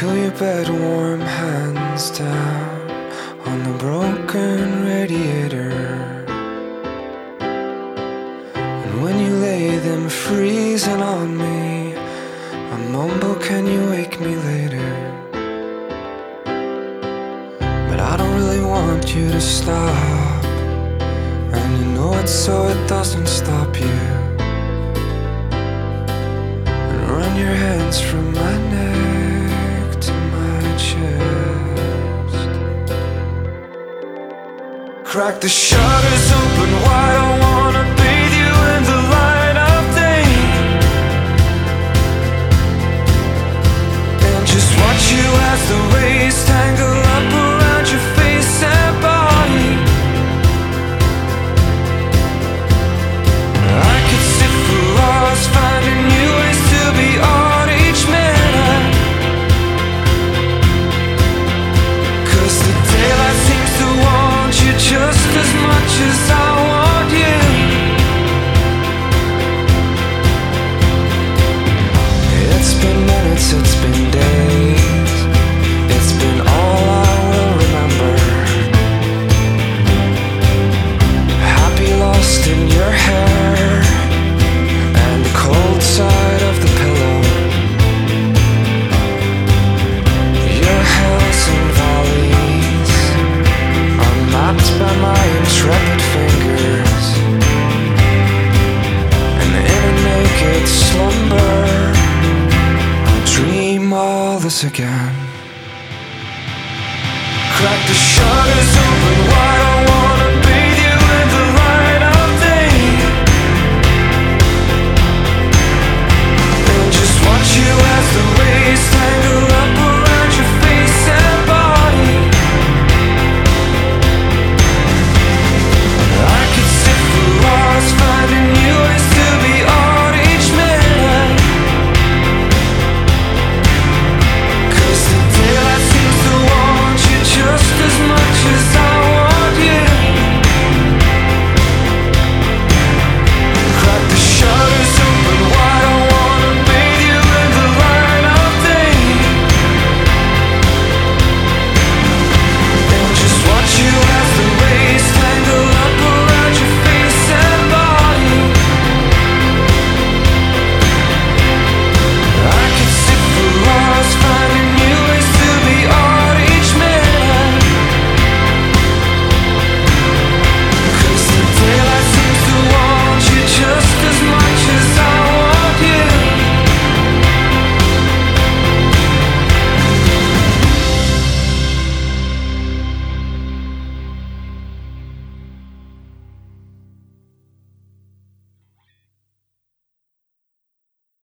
Cool your bed warm hands down on the broken radiator. And when you lay them freezing on me, I mumble, Can you wake me later? But I don't really want you to stop. And you know it so it doesn't stop you. And run your hands from Crack the shutters open wide. this again. Crack the shutters open wide.